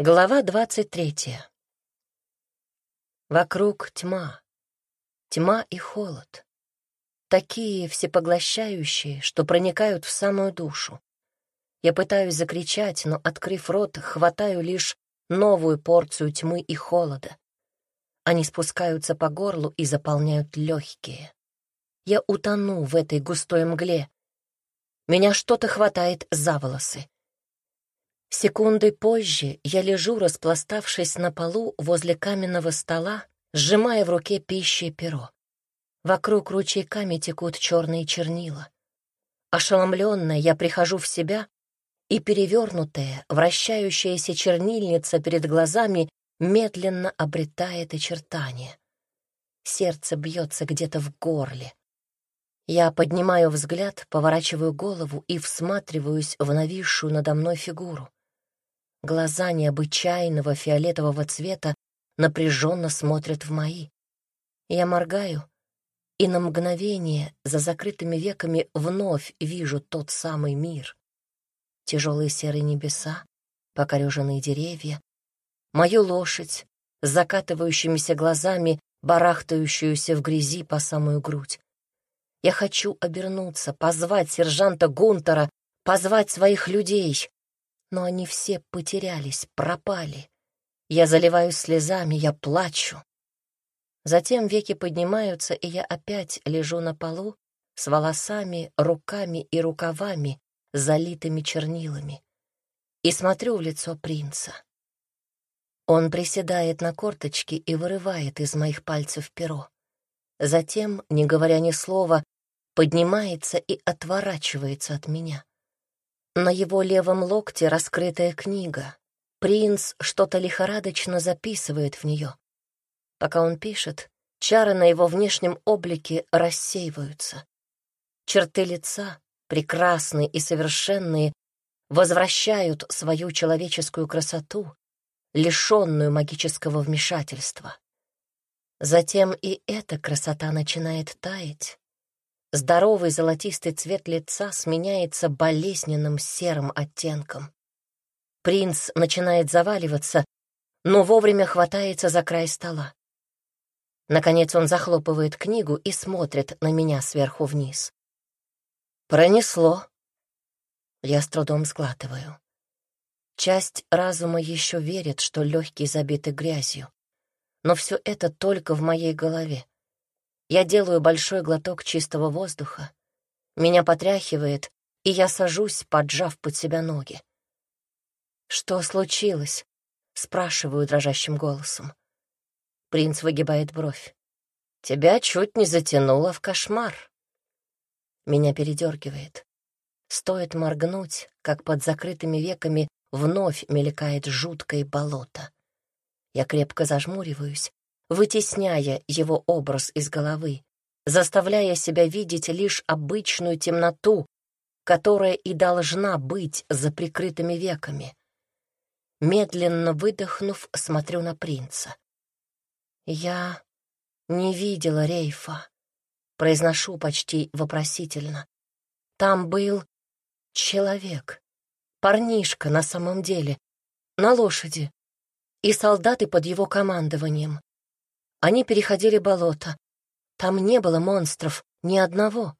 Глава двадцать третья. Вокруг тьма. Тьма и холод. Такие всепоглощающие, что проникают в самую душу. Я пытаюсь закричать, но, открыв рот, хватаю лишь новую порцию тьмы и холода. Они спускаются по горлу и заполняют легкие. Я утону в этой густой мгле. Меня что-то хватает за волосы. Секунды позже я лежу, распластавшись на полу возле каменного стола, сжимая в руке пищи и перо. Вокруг ручейками текут черные чернила. Ошеломленная, я прихожу в себя, и перевернутая, вращающаяся чернильница перед глазами медленно обретает очертания. Сердце бьется где-то в горле. Я поднимаю взгляд, поворачиваю голову и всматриваюсь в нависшую надо мной фигуру. Глаза необычайного фиолетового цвета напряженно смотрят в мои. Я моргаю, и на мгновение за закрытыми веками вновь вижу тот самый мир. Тяжелые серые небеса, покореженные деревья, мою лошадь с закатывающимися глазами, барахтающуюся в грязи по самую грудь. Я хочу обернуться, позвать сержанта Гунтера, позвать своих людей, но они все потерялись, пропали. Я заливаюсь слезами, я плачу. Затем веки поднимаются, и я опять лежу на полу с волосами, руками и рукавами, залитыми чернилами, и смотрю в лицо принца. Он приседает на корточки и вырывает из моих пальцев перо. Затем, не говоря ни слова, поднимается и отворачивается от меня. На его левом локте раскрытая книга. Принц что-то лихорадочно записывает в нее. Пока он пишет, чары на его внешнем облике рассеиваются. Черты лица, прекрасные и совершенные, возвращают свою человеческую красоту, лишенную магического вмешательства. Затем и эта красота начинает таять, Здоровый золотистый цвет лица сменяется болезненным серым оттенком. Принц начинает заваливаться, но вовремя хватается за край стола. Наконец он захлопывает книгу и смотрит на меня сверху вниз. Пронесло. Я с трудом сглатываю. Часть разума еще верит, что легкие забиты грязью. Но все это только в моей голове. Я делаю большой глоток чистого воздуха. Меня потряхивает, и я сажусь, поджав под себя ноги. «Что случилось?» — спрашиваю дрожащим голосом. Принц выгибает бровь. «Тебя чуть не затянуло в кошмар». Меня передергивает. Стоит моргнуть, как под закрытыми веками вновь мелькает жуткое болото. Я крепко зажмуриваюсь, вытесняя его образ из головы, заставляя себя видеть лишь обычную темноту, которая и должна быть за прикрытыми веками. Медленно выдохнув, смотрю на принца. «Я не видела Рейфа», — произношу почти вопросительно. «Там был человек, парнишка на самом деле, на лошади, и солдаты под его командованием. Они переходили болото. Там не было монстров, ни одного.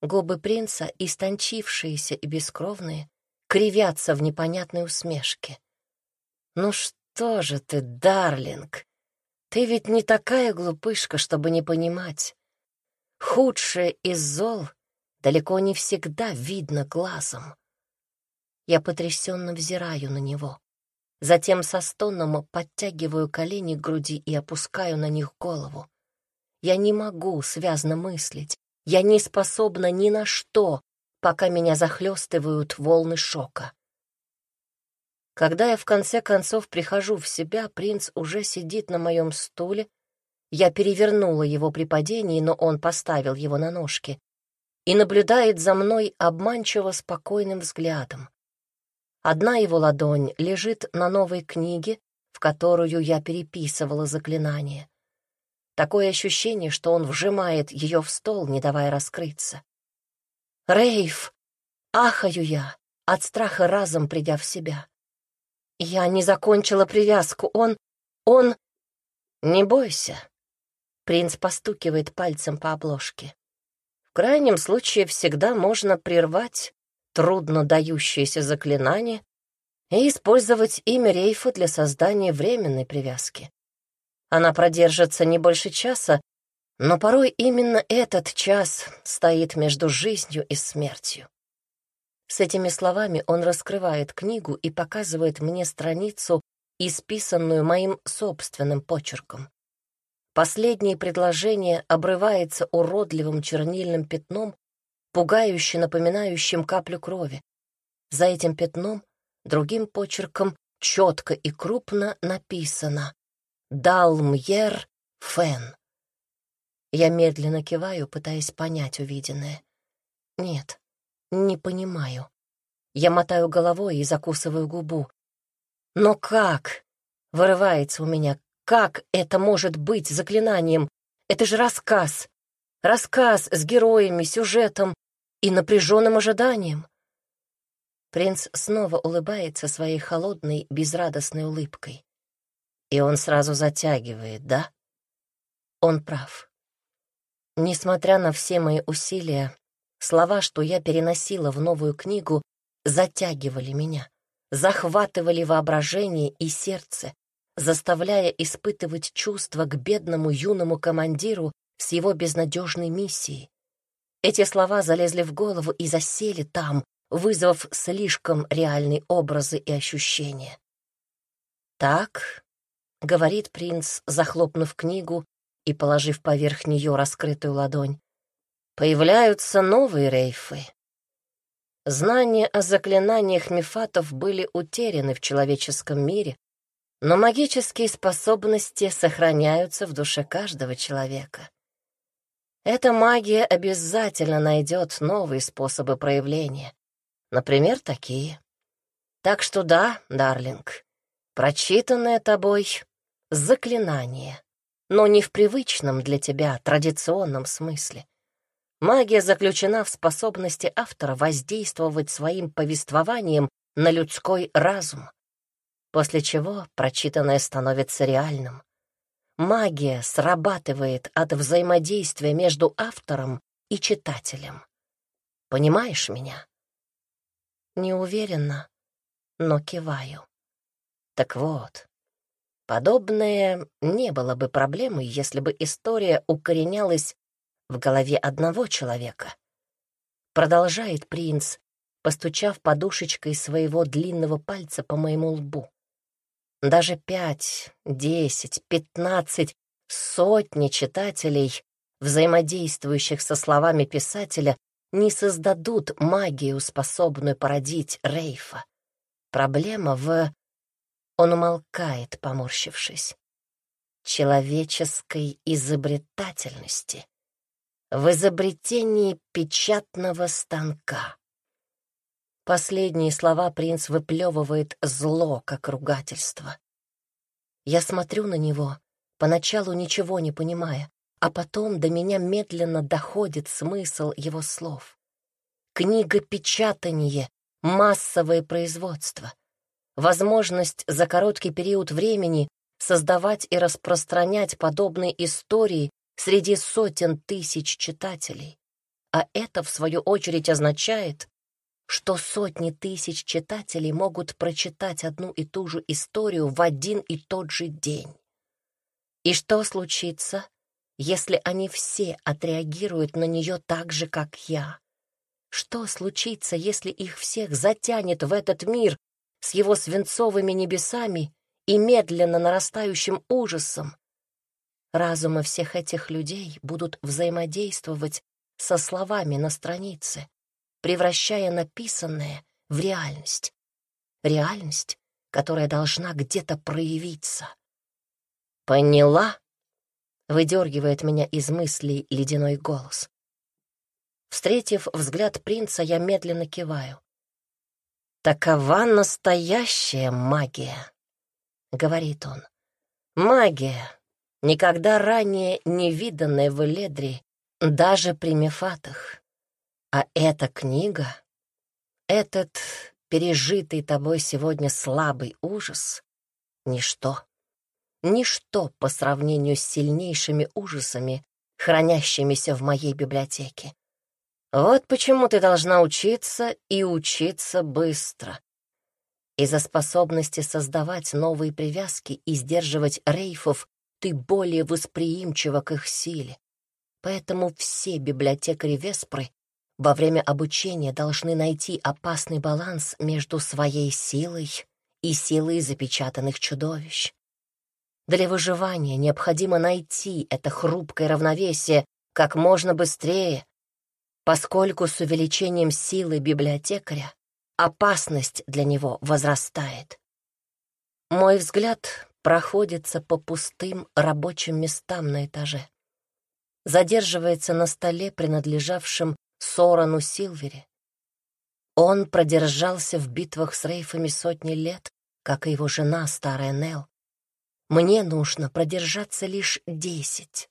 Губы принца, истончившиеся и бескровные, кривятся в непонятной усмешке. «Ну что же ты, Дарлинг, ты ведь не такая глупышка, чтобы не понимать. Худшее из зол далеко не всегда видно глазом». Я потрясенно взираю на него. Затем со стоном подтягиваю колени к груди и опускаю на них голову. Я не могу связно мыслить. Я не способна ни на что, пока меня захлестывают волны шока. Когда я в конце концов прихожу в себя, принц уже сидит на моем стуле. Я перевернула его при падении, но он поставил его на ножки и наблюдает за мной обманчиво спокойным взглядом. Одна его ладонь лежит на новой книге, в которую я переписывала заклинание. Такое ощущение, что он вжимает ее в стол, не давая раскрыться. «Рейв!» — ахаю я, от страха разом придя в себя. Я не закончила привязку. Он... он... Не бойся. Принц постукивает пальцем по обложке. В крайнем случае всегда можно прервать трудно дающееся заклинание и использовать имя Рейфа для создания временной привязки. Она продержится не больше часа, но порой именно этот час стоит между жизнью и смертью. С этими словами он раскрывает книгу и показывает мне страницу, исписанную моим собственным почерком. Последнее предложение обрывается уродливым чернильным пятном, пугающе напоминающим каплю крови. За этим пятном другим почерком четко и крупно написано «Далмьер Фен». Я медленно киваю, пытаясь понять увиденное. Нет, не понимаю. Я мотаю головой и закусываю губу. Но как? Вырывается у меня. Как это может быть заклинанием? Это же рассказ. Рассказ с героями, сюжетом и напряженным ожиданием. Принц снова улыбается своей холодной, безрадостной улыбкой. И он сразу затягивает, да? Он прав. Несмотря на все мои усилия, слова, что я переносила в новую книгу, затягивали меня, захватывали воображение и сердце, заставляя испытывать чувства к бедному юному командиру с его безнадежной миссией. Эти слова залезли в голову и засели там, вызвав слишком реальные образы и ощущения. «Так», — говорит принц, захлопнув книгу и положив поверх нее раскрытую ладонь, «появляются новые рейфы. Знания о заклинаниях мифатов были утеряны в человеческом мире, но магические способности сохраняются в душе каждого человека. Эта магия обязательно найдет новые способы проявления. Например, такие. Так что да, Дарлинг, прочитанное тобой заклинание, но не в привычном для тебя традиционном смысле. Магия заключена в способности автора воздействовать своим повествованием на людской разум, после чего прочитанное становится реальным. Магия срабатывает от взаимодействия между автором и читателем. Понимаешь меня? Не уверена, но киваю. Так вот, подобное не было бы проблемой, если бы история укоренялась в голове одного человека. Продолжает принц, постучав подушечкой своего длинного пальца по моему лбу. Даже пять, десять, пятнадцать, сотни читателей, взаимодействующих со словами писателя, не создадут магию, способную породить Рейфа. Проблема в... Он умолкает, поморщившись. Человеческой изобретательности. В изобретении печатного станка. Последние слова принц выплевывает зло, как ругательство. Я смотрю на него, поначалу ничего не понимая, а потом до меня медленно доходит смысл его слов. Книгопечатание, массовое производство, возможность за короткий период времени создавать и распространять подобные истории среди сотен тысяч читателей. А это, в свою очередь, означает, что сотни тысяч читателей могут прочитать одну и ту же историю в один и тот же день. И что случится, если они все отреагируют на нее так же, как я? Что случится, если их всех затянет в этот мир с его свинцовыми небесами и медленно нарастающим ужасом? Разумы всех этих людей будут взаимодействовать со словами на странице, превращая написанное в реальность. Реальность, которая должна где-то проявиться. «Поняла?» — выдергивает меня из мыслей ледяной голос. Встретив взгляд принца, я медленно киваю. «Такова настоящая магия», — говорит он. «Магия, никогда ранее не виданная в Эледре, даже при Мефатах. А эта книга, этот пережитый тобой сегодня слабый ужас — ничто. Ничто по сравнению с сильнейшими ужасами, хранящимися в моей библиотеке. Вот почему ты должна учиться и учиться быстро. Из-за способности создавать новые привязки и сдерживать рейфов ты более восприимчива к их силе. Поэтому все библиотекари Веспры во время обучения должны найти опасный баланс между своей силой и силой запечатанных чудовищ. Для выживания необходимо найти это хрупкое равновесие как можно быстрее, поскольку с увеличением силы библиотекаря опасность для него возрастает. Мой взгляд проходится по пустым рабочим местам на этаже. Задерживается на столе, принадлежавшем Сорану Силвере. Он продержался в битвах с рейфами сотни лет, как и его жена, старая Нел. Мне нужно продержаться лишь десять,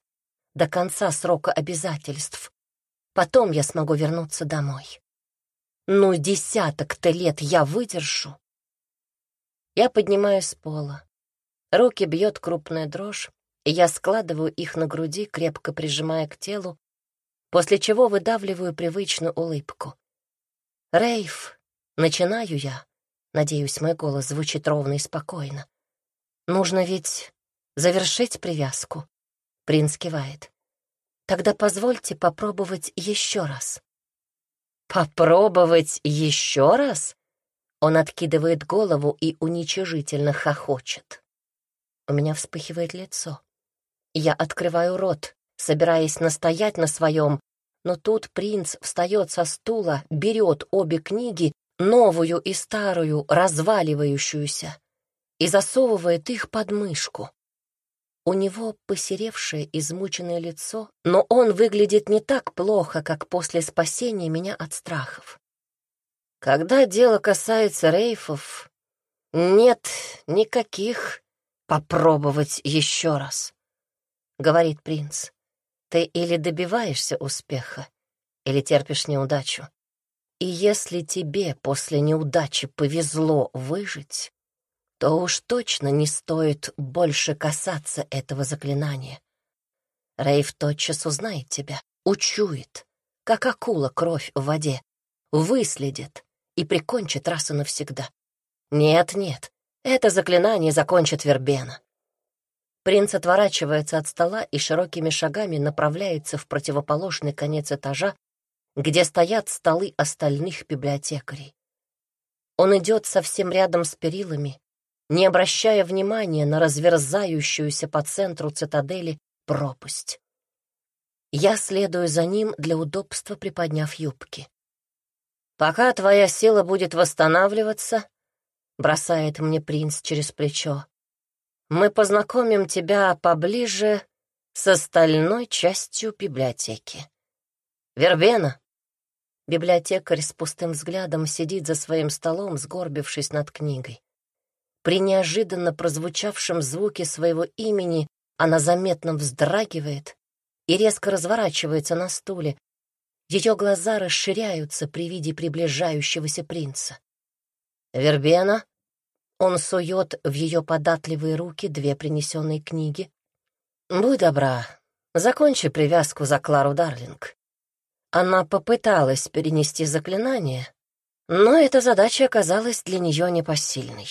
до конца срока обязательств. Потом я смогу вернуться домой. Ну, десяток-то лет я выдержу. Я поднимаюсь с пола. Руки бьет крупная дрожь, и я складываю их на груди, крепко прижимая к телу, после чего выдавливаю привычную улыбку. «Рейф, начинаю я». Надеюсь, мой голос звучит ровно и спокойно. «Нужно ведь завершить привязку?» Принц кивает. «Тогда позвольте попробовать еще раз». «Попробовать еще раз?» Он откидывает голову и уничижительно хохочет. У меня вспыхивает лицо. Я открываю рот, собираясь настоять на своем, но тут принц встает со стула, берет обе книги, новую и старую, разваливающуюся, и засовывает их под мышку. У него посеревшее, измученное лицо, но он выглядит не так плохо, как после спасения меня от страхов. Когда дело касается рейфов, нет никаких попробовать еще раз, — говорит принц. Ты или добиваешься успеха, или терпишь неудачу. И если тебе после неудачи повезло выжить, то уж точно не стоит больше касаться этого заклинания. Рейв тотчас узнает тебя, учует, как акула кровь в воде, выследит и прикончит раз и навсегда. Нет-нет, это заклинание закончит Вербена. Принц отворачивается от стола и широкими шагами направляется в противоположный конец этажа, где стоят столы остальных библиотекарей. Он идет совсем рядом с перилами, не обращая внимания на разверзающуюся по центру цитадели пропасть. Я следую за ним для удобства, приподняв юбки. «Пока твоя сила будет восстанавливаться», — бросает мне принц через плечо, мы познакомим тебя поближе с остальной частью библиотеки. Вербена. Библиотекарь с пустым взглядом сидит за своим столом, сгорбившись над книгой. При неожиданно прозвучавшем звуке своего имени она заметно вздрагивает и резко разворачивается на стуле. Ее глаза расширяются при виде приближающегося принца. «Вербена?» Он сует в ее податливые руки две принесенные книги. «Будь добра, закончи привязку за Клару Дарлинг». Она попыталась перенести заклинание, но эта задача оказалась для нее непосильной.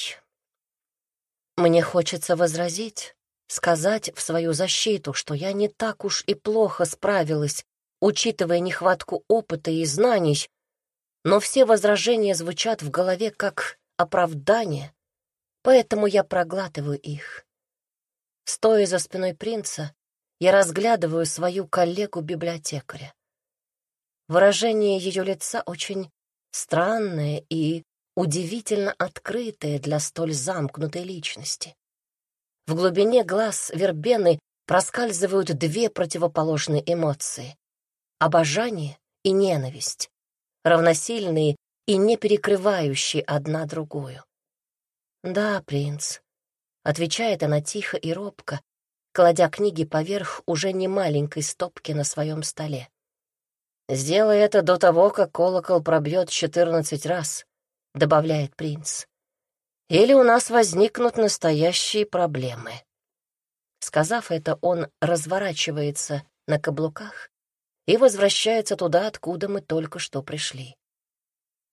Мне хочется возразить, сказать в свою защиту, что я не так уж и плохо справилась, учитывая нехватку опыта и знаний, но все возражения звучат в голове как оправдание, поэтому я проглатываю их. Стоя за спиной принца, я разглядываю свою коллегу-библиотекаря. Выражение ее лица очень странное и удивительно открытое для столь замкнутой личности. В глубине глаз Вербены проскальзывают две противоположные эмоции — обожание и ненависть, равносильные и не перекрывающие одна другую. «Да, принц», — отвечает она тихо и робко, кладя книги поверх уже не маленькой стопки на своем столе. «Сделай это до того, как колокол пробьет четырнадцать раз», — добавляет принц. «Или у нас возникнут настоящие проблемы». Сказав это, он разворачивается на каблуках и возвращается туда, откуда мы только что пришли.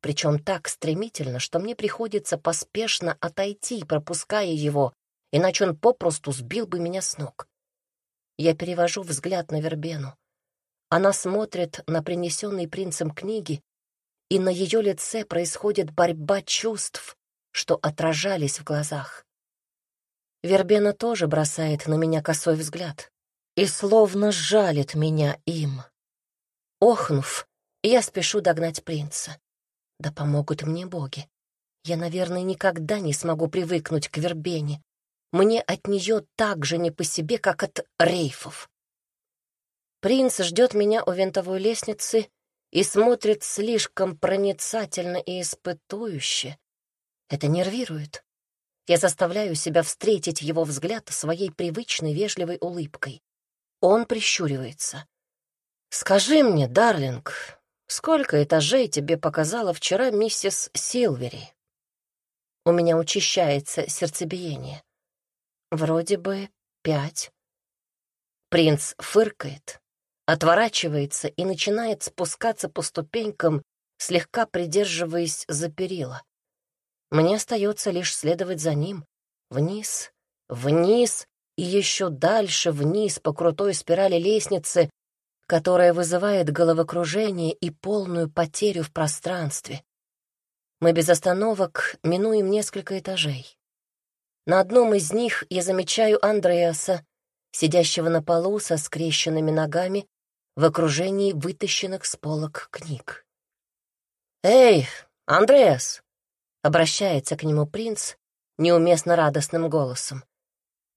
Причем так стремительно, что мне приходится поспешно отойти, пропуская его, иначе он попросту сбил бы меня с ног. Я перевожу взгляд на Вербену. Она смотрит на принесенные принцем книги, и на ее лице происходит борьба чувств, что отражались в глазах. Вербена тоже бросает на меня косой взгляд и словно жалит меня им. Охнув, я спешу догнать принца. Да помогут мне боги. Я, наверное, никогда не смогу привыкнуть к Вербене. Мне от нее так же не по себе, как от рейфов. Принц ждет меня у винтовой лестницы и смотрит слишком проницательно и испытующе. Это нервирует. Я заставляю себя встретить его взгляд своей привычной вежливой улыбкой. Он прищуривается. «Скажи мне, Дарлинг, сколько этажей тебе показала вчера миссис Силвери?» У меня учащается сердцебиение. Вроде бы пять. Принц фыркает, отворачивается и начинает спускаться по ступенькам, слегка придерживаясь за перила. Мне остается лишь следовать за ним. Вниз, вниз и еще дальше вниз по крутой спирали лестницы, которая вызывает головокружение и полную потерю в пространстве. Мы без остановок минуем несколько этажей. На одном из них я замечаю Андреаса, сидящего на полу со скрещенными ногами в окружении вытащенных с полок книг. «Эй, Андреас!» — обращается к нему принц неуместно радостным голосом.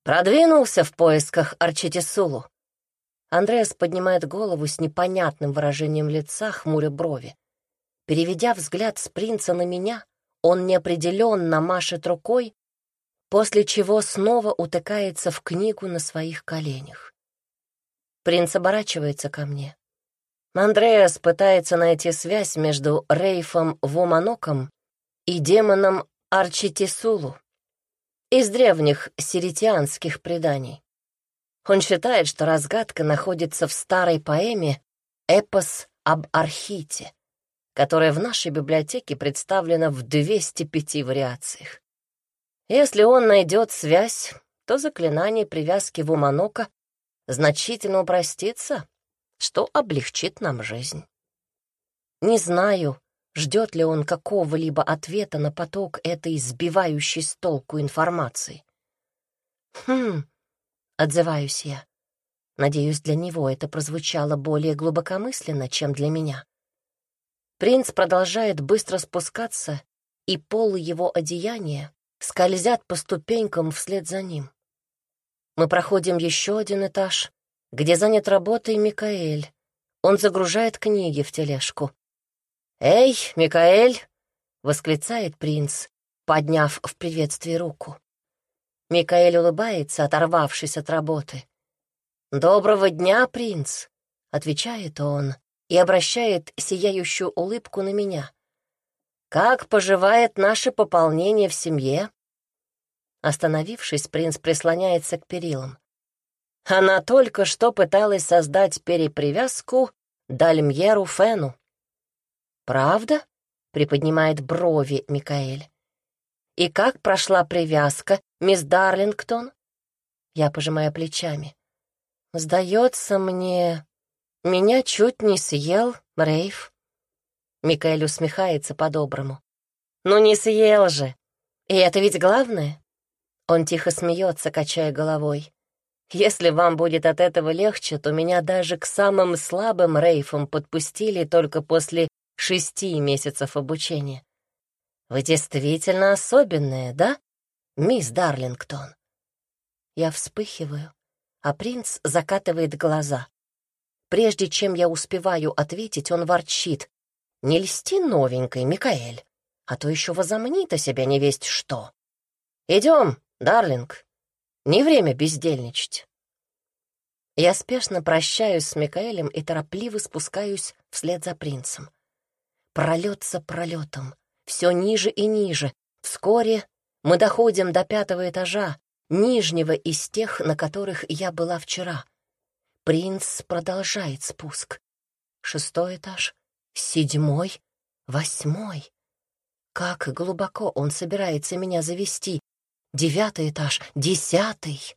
«Продвинулся в поисках Арчетисулу?» Андреас поднимает голову с непонятным выражением лица, хмуря брови. Переведя взгляд с принца на меня, он неопределенно машет рукой после чего снова утыкается в книгу на своих коленях. Принц оборачивается ко мне. Андреас пытается найти связь между Рейфом Вуманоком и демоном Арчитисулу из древних сиритианских преданий. Он считает, что разгадка находится в старой поэме «Эпос об Архите», которая в нашей библиотеке представлена в 205 вариациях. Если он найдет связь, то заклинание привязки Вуманока значительно упростится, что облегчит нам жизнь. Не знаю, ждет ли он какого-либо ответа на поток этой сбивающей с толку информации. «Хм», — отзываюсь я. Надеюсь, для него это прозвучало более глубокомысленно, чем для меня. Принц продолжает быстро спускаться, и пол его одеяния скользят по ступенькам вслед за ним. Мы проходим еще один этаж, где занят работой Микаэль. Он загружает книги в тележку. «Эй, Микаэль!» — восклицает принц, подняв в приветствии руку. Микаэль улыбается, оторвавшись от работы. «Доброго дня, принц!» — отвечает он и обращает сияющую улыбку на меня. «Как поживает наше пополнение в семье?» Остановившись, принц прислоняется к перилам. Она только что пыталась создать перепривязку Дальмьеру Фену. «Правда?» — приподнимает брови Микаэль. «И как прошла привязка, мисс Дарлингтон?» Я пожимаю плечами. «Сдается мне, меня чуть не съел Рейв». Микаэль усмехается по-доброму. «Ну не съел же! И это ведь главное!» Он тихо смеется, качая головой. «Если вам будет от этого легче, то меня даже к самым слабым рейфам подпустили только после шести месяцев обучения. Вы действительно особенная, да, мисс Дарлингтон?» Я вспыхиваю, а принц закатывает глаза. Прежде чем я успеваю ответить, он ворчит. «Не льсти новенькой, Микаэль, а то еще возомнит о себя невесть что. Идем, «Дарлинг, не время бездельничать». Я спешно прощаюсь с Микаэлем и торопливо спускаюсь вслед за принцем. Пролет за пролетом, все ниже и ниже. Вскоре мы доходим до пятого этажа, нижнего из тех, на которых я была вчера. Принц продолжает спуск. Шестой этаж, седьмой, восьмой. Как глубоко он собирается меня завести. Девятый этаж, десятый.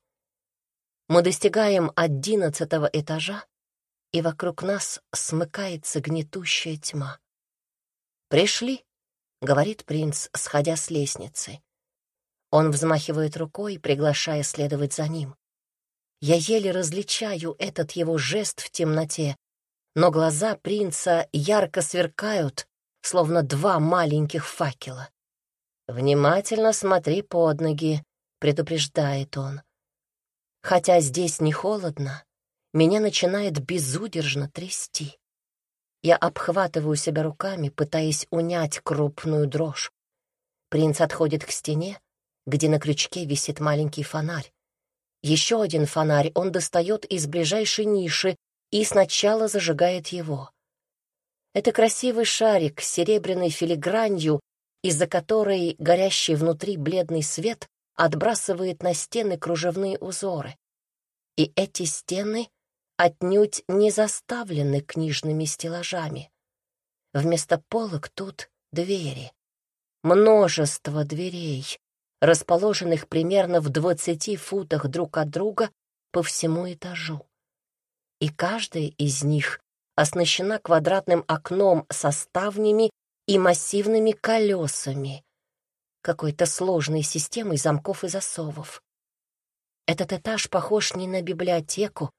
Мы достигаем одиннадцатого этажа, и вокруг нас смыкается гнетущая тьма. «Пришли», — говорит принц, сходя с лестницы. Он взмахивает рукой, приглашая следовать за ним. Я еле различаю этот его жест в темноте, но глаза принца ярко сверкают, словно два маленьких факела. «Внимательно смотри под ноги», — предупреждает он. Хотя здесь не холодно, меня начинает безудержно трясти. Я обхватываю себя руками, пытаясь унять крупную дрожь. Принц отходит к стене, где на крючке висит маленький фонарь. Еще один фонарь он достает из ближайшей ниши и сначала зажигает его. Это красивый шарик с серебряной филигранью, из-за которой горящий внутри бледный свет отбрасывает на стены кружевные узоры. И эти стены отнюдь не заставлены книжными стеллажами. Вместо полок тут двери. Множество дверей, расположенных примерно в двадцати футах друг от друга по всему этажу. И каждая из них оснащена квадратным окном со ставнями и массивными колесами, какой-то сложной системой замков и засовов. Этот этаж похож не на библиотеку,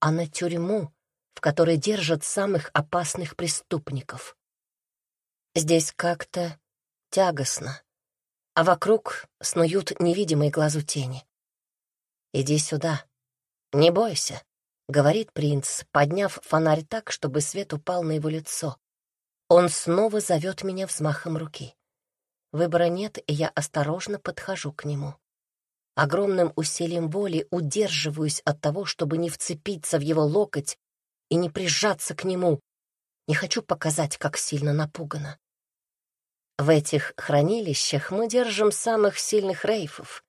а на тюрьму, в которой держат самых опасных преступников. Здесь как-то тягостно, а вокруг снуют невидимые глазу тени. «Иди сюда, не бойся», — говорит принц, подняв фонарь так, чтобы свет упал на его лицо. Он снова зовет меня взмахом руки. Выбора нет, и я осторожно подхожу к нему. Огромным усилием воли удерживаюсь от того, чтобы не вцепиться в его локоть и не прижаться к нему. Не хочу показать, как сильно напугана. В этих хранилищах мы держим самых сильных рейфов,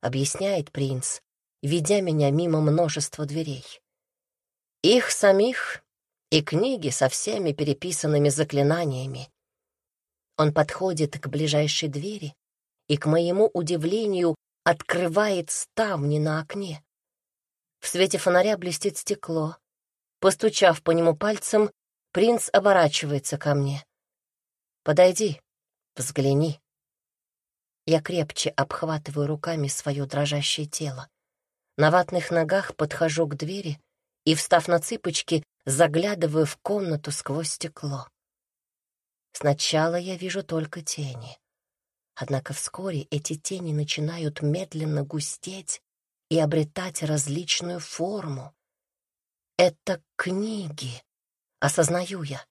объясняет принц, ведя меня мимо множества дверей. Их самих и книги со всеми переписанными заклинаниями. Он подходит к ближайшей двери и, к моему удивлению, открывает ставни на окне. В свете фонаря блестит стекло. Постучав по нему пальцем, принц оборачивается ко мне. «Подойди, взгляни». Я крепче обхватываю руками свое дрожащее тело. На ватных ногах подхожу к двери и, встав на цыпочки, заглядываю в комнату сквозь стекло. Сначала я вижу только тени. Однако вскоре эти тени начинают медленно густеть и обретать различную форму. Это книги, осознаю я.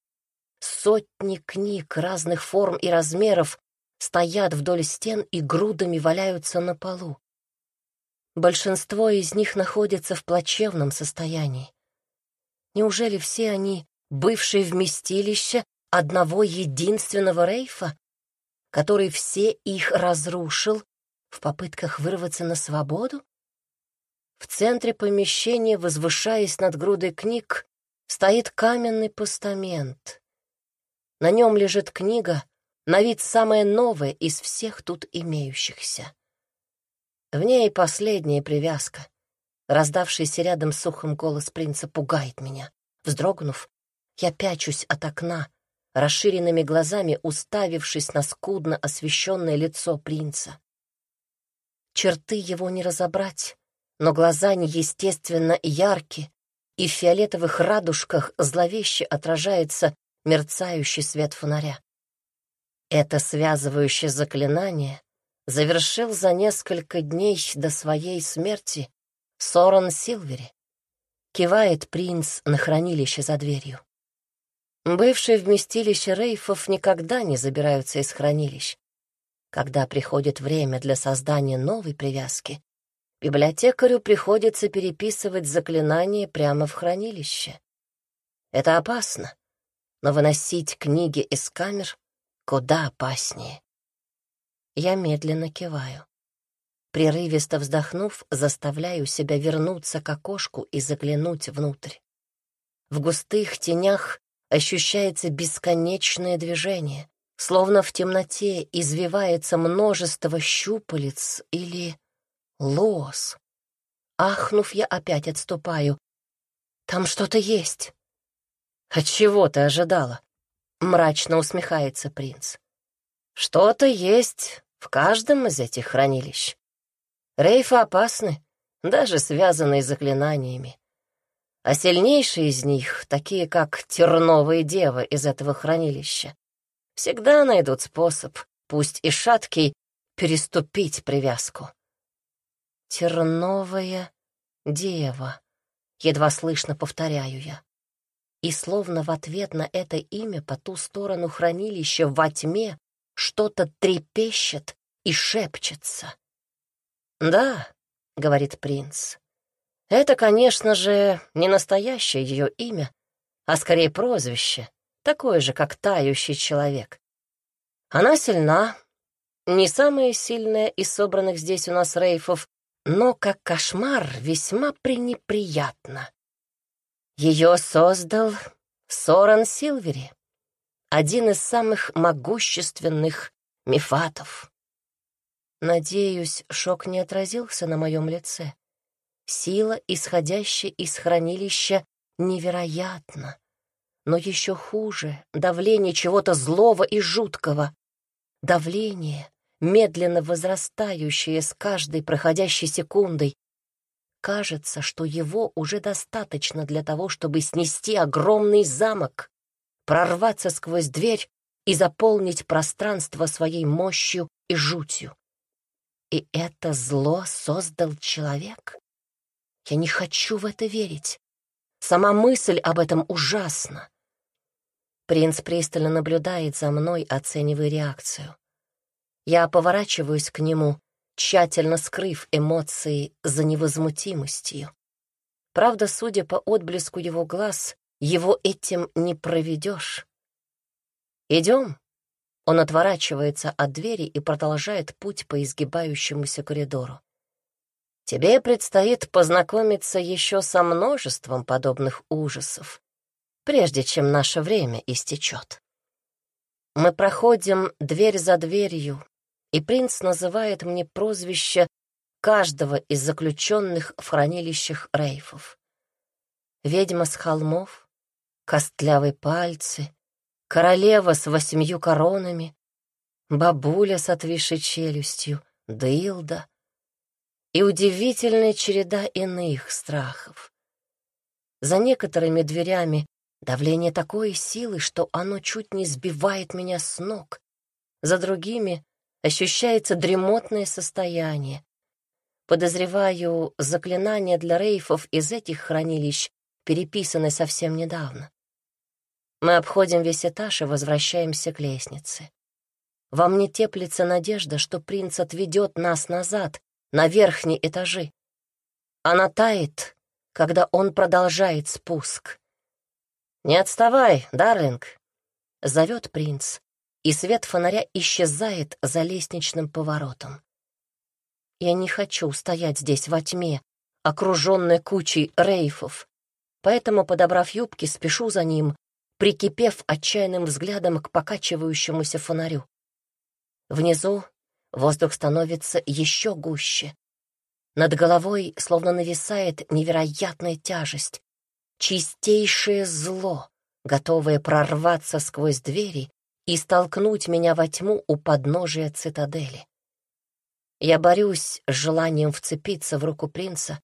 Сотни книг разных форм и размеров стоят вдоль стен и грудами валяются на полу. Большинство из них находятся в плачевном состоянии. Неужели все они бывшие вместилища одного единственного рейфа? который все их разрушил в попытках вырваться на свободу? В центре помещения, возвышаясь над грудой книг, стоит каменный постамент. На нем лежит книга, на вид самая новая из всех тут имеющихся. В ней последняя привязка. Раздавшийся рядом сухом голос принца пугает меня. Вздрогнув, я пячусь от окна, расширенными глазами уставившись на скудно освещенное лицо принца. Черты его не разобрать, но глаза неестественно яркие, и в фиолетовых радужках зловеще отражается мерцающий свет фонаря. Это связывающее заклинание завершил за несколько дней до своей смерти Сорон Силвери. Кивает принц на хранилище за дверью. Бывшие вместилища рейфов никогда не забираются из хранилищ. Когда приходит время для создания новой привязки, библиотекарю приходится переписывать заклинания прямо в хранилище. Это опасно, но выносить книги из камер куда опаснее. Я медленно киваю. Прерывисто вздохнув, заставляю себя вернуться к окошку и заглянуть внутрь. В густых тенях ощущается бесконечное движение, словно в темноте извивается множество щупалец или лос. Ахнув, я опять отступаю. Там что-то есть. От чего ты ожидала? Мрачно усмехается принц. Что-то есть в каждом из этих хранилищ. Рейфы опасны, даже связанные заклинаниями. А сильнейшие из них, такие как терновые девы из этого хранилища, всегда найдут способ, пусть и шаткий, переступить привязку. Терновая дева, едва слышно повторяю я. И словно в ответ на это имя по ту сторону хранилища во тьме что-то трепещет и шепчется. «Да», — говорит принц, — «это, конечно же, не настоящее ее имя, а скорее прозвище, такое же, как тающий человек. Она сильна, не самая сильная из собранных здесь у нас рейфов, но как кошмар весьма пренеприятно. Ее создал Соран Силвери, один из самых могущественных мифатов. Надеюсь, шок не отразился на моем лице. Сила, исходящая из хранилища, невероятна. Но еще хуже — давление чего-то злого и жуткого. Давление, медленно возрастающее с каждой проходящей секундой. Кажется, что его уже достаточно для того, чтобы снести огромный замок, прорваться сквозь дверь и заполнить пространство своей мощью и жутью. И это зло создал человек? Я не хочу в это верить. Сама мысль об этом ужасна. Принц пристально наблюдает за мной, оценивая реакцию. Я поворачиваюсь к нему, тщательно скрыв эмоции за невозмутимостью. Правда, судя по отблеску его глаз, его этим не проведешь. «Идем?» Он отворачивается от двери и продолжает путь по изгибающемуся коридору. «Тебе предстоит познакомиться еще со множеством подобных ужасов, прежде чем наше время истечет. Мы проходим дверь за дверью, и принц называет мне прозвище каждого из заключенных в хранилищах рейфов. Ведьма с холмов, костлявые пальцы, королева с восемью коронами, бабуля с отвисшей челюстью, дылда и удивительная череда иных страхов. За некоторыми дверями давление такой силы, что оно чуть не сбивает меня с ног. За другими ощущается дремотное состояние. Подозреваю, заклинания для рейфов из этих хранилищ переписаны совсем недавно. Мы обходим весь этаж и возвращаемся к лестнице. Во мне теплится надежда, что принц отведет нас назад, на верхние этажи. Она тает, когда он продолжает спуск. «Не отставай, Дарлинг!» — зовет принц, и свет фонаря исчезает за лестничным поворотом. Я не хочу стоять здесь во тьме, окруженной кучей рейфов, поэтому, подобрав юбки, спешу за ним, прикипев отчаянным взглядом к покачивающемуся фонарю. Внизу воздух становится еще гуще. Над головой словно нависает невероятная тяжесть, чистейшее зло, готовое прорваться сквозь двери и столкнуть меня во тьму у подножия цитадели. Я борюсь с желанием вцепиться в руку принца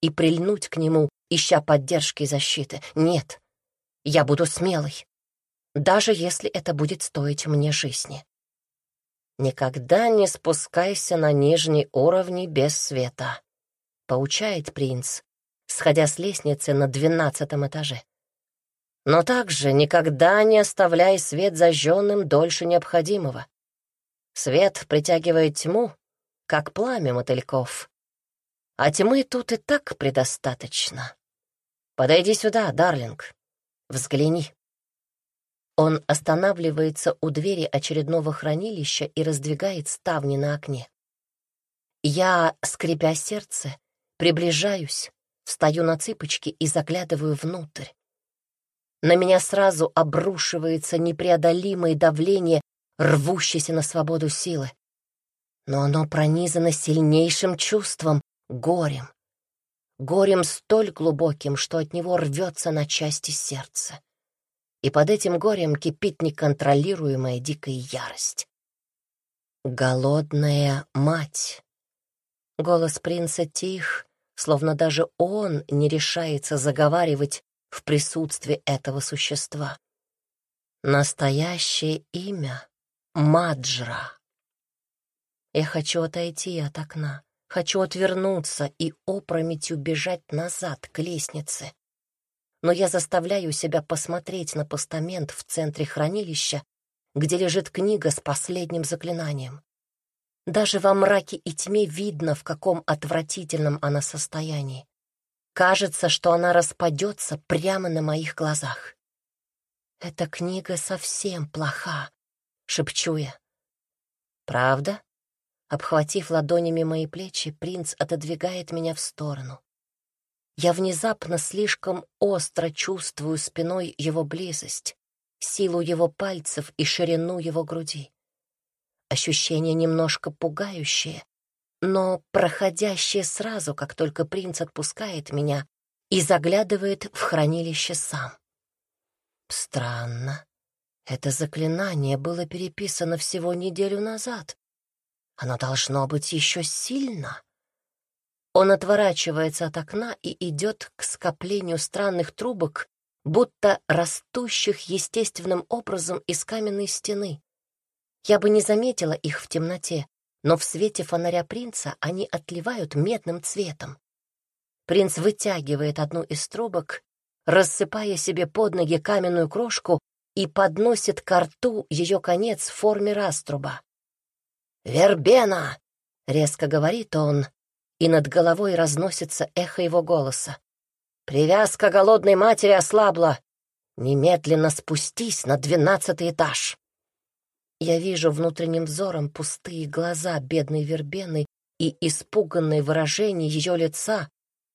и прильнуть к нему, ища поддержки и защиты. Нет, я буду смелой, даже если это будет стоить мне жизни. «Никогда не спускайся на нижние уровни без света», — поучает принц, сходя с лестницы на двенадцатом этаже. Но также никогда не оставляй свет зажженным дольше необходимого. Свет притягивает тьму, как пламя мотыльков. А тьмы тут и так предостаточно. Подойди сюда, Дарлинг. Взгляни. Он останавливается у двери очередного хранилища и раздвигает ставни на окне. Я, скрипя сердце, приближаюсь, встаю на цыпочки и заглядываю внутрь. На меня сразу обрушивается непреодолимое давление, рвущееся на свободу силы. Но оно пронизано сильнейшим чувством — горем. Горем столь глубоким, что от него рвется на части сердце и под этим горем кипит неконтролируемая дикая ярость. «Голодная мать!» Голос принца тих, словно даже он не решается заговаривать в присутствии этого существа. Настоящее имя — Маджра. Я хочу отойти от окна, хочу отвернуться и опрометью бежать назад к лестнице но я заставляю себя посмотреть на постамент в центре хранилища, где лежит книга с последним заклинанием. Даже во мраке и тьме видно, в каком отвратительном она состоянии. Кажется, что она распадется прямо на моих глазах. «Эта книга совсем плоха», — шепчу я. «Правда?» Обхватив ладонями мои плечи, принц отодвигает меня в сторону. Я внезапно слишком остро чувствую спиной его близость, силу его пальцев и ширину его груди. Ощущение немножко пугающее, но проходящее сразу, как только принц отпускает меня и заглядывает в хранилище сам. Странно. Это заклинание было переписано всего неделю назад. Оно должно быть еще сильно. Он отворачивается от окна и идет к скоплению странных трубок, будто растущих естественным образом из каменной стены. Я бы не заметила их в темноте, но в свете фонаря принца они отливают медным цветом. Принц вытягивает одну из трубок, рассыпая себе под ноги каменную крошку и подносит к рту ее конец в форме раструба. «Вербена!» — резко говорит он, и над головой разносится эхо его голоса. «Привязка голодной матери ослабла! Немедленно спустись на двенадцатый этаж!» Я вижу внутренним взором пустые глаза бедной Вербены и испуганное выражение ее лица,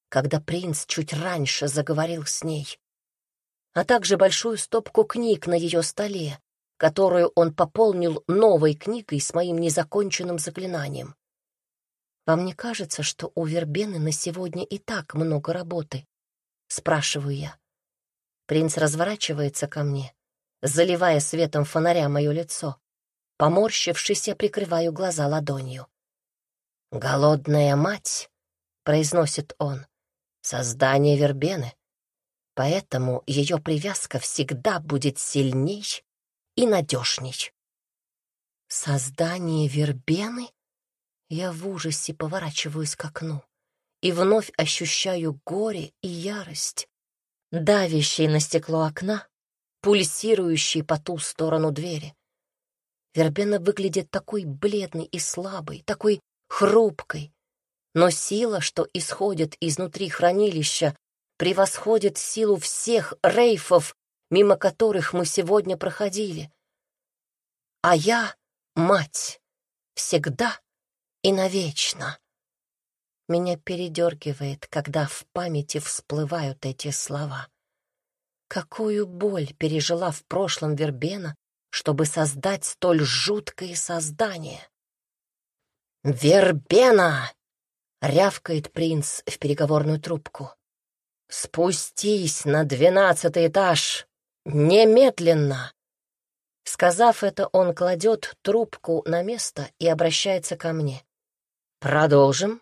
когда принц чуть раньше заговорил с ней, а также большую стопку книг на ее столе, которую он пополнил новой книгой с моим незаконченным заклинанием. «Вам не кажется, что у Вербены на сегодня и так много работы?» — спрашиваю я. Принц разворачивается ко мне, заливая светом фонаря мое лицо. Поморщившись, я прикрываю глаза ладонью. «Голодная мать», — произносит он, — «создание Вербены. Поэтому ее привязка всегда будет сильней и надежней». «Создание Вербены?» Я в ужасе поворачиваюсь к окну и вновь ощущаю горе и ярость, давящие на стекло окна, пульсирующие по ту сторону двери. Вербена выглядит такой бледной и слабой, такой хрупкой, но сила, что исходит изнутри хранилища, превосходит силу всех рейфов, мимо которых мы сегодня проходили. А я, мать, всегда и навечно. Меня передергивает, когда в памяти всплывают эти слова. Какую боль пережила в прошлом Вербена, чтобы создать столь жуткое создание? «Вербена!» — рявкает принц в переговорную трубку. «Спустись на двенадцатый этаж! Немедленно!» Сказав это, он кладет трубку на место и обращается ко мне. «Продолжим?»